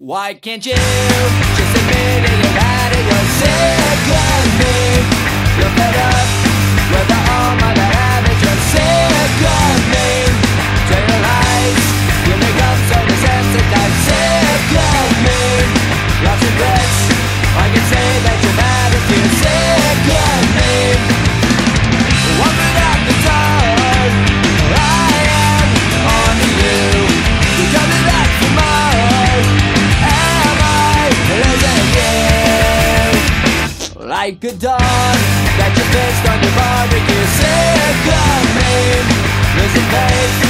Why can't you just admit it? like a dog Got your fist on your barbie, you're Sick of me There's a faith